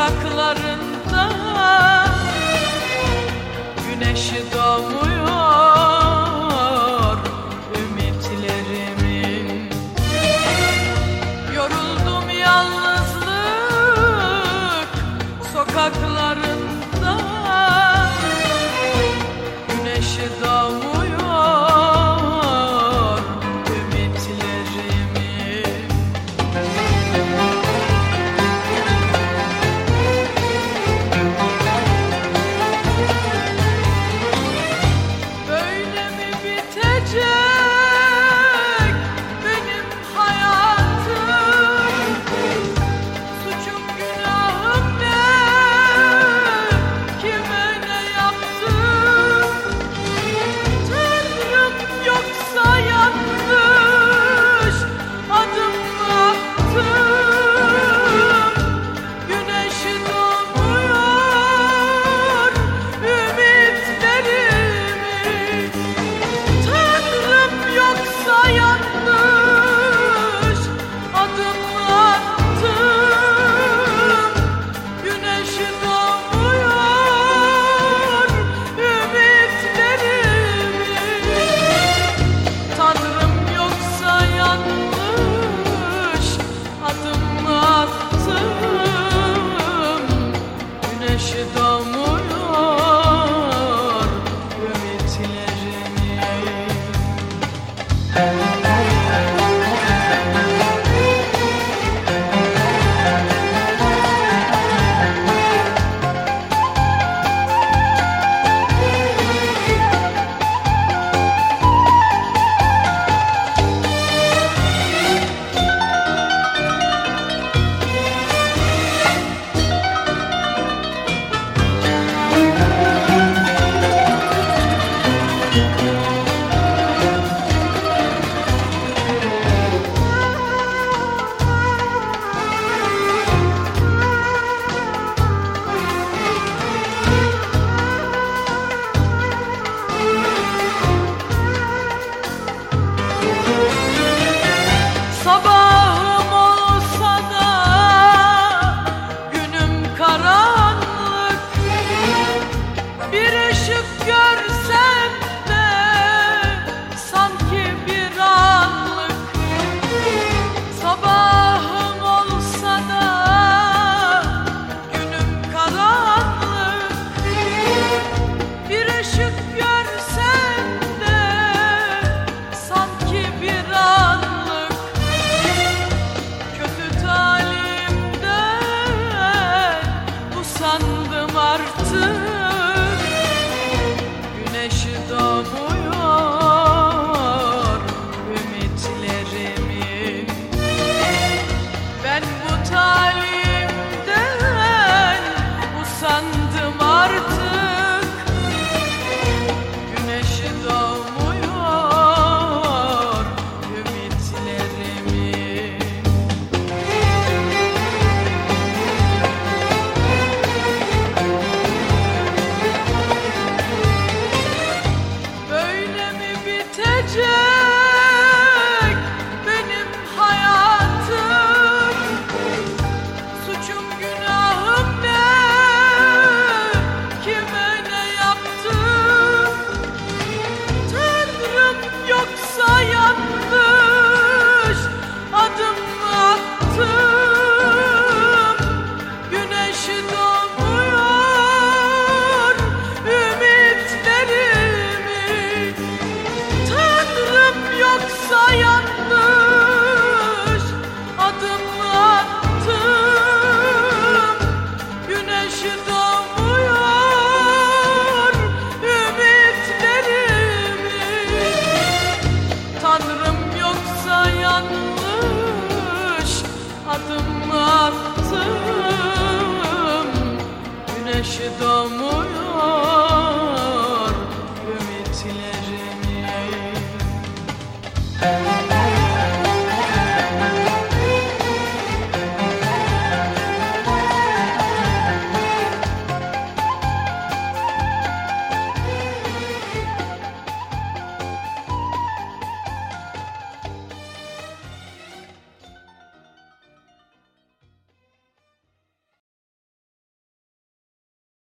sokakların artık damlar ümitlerimi.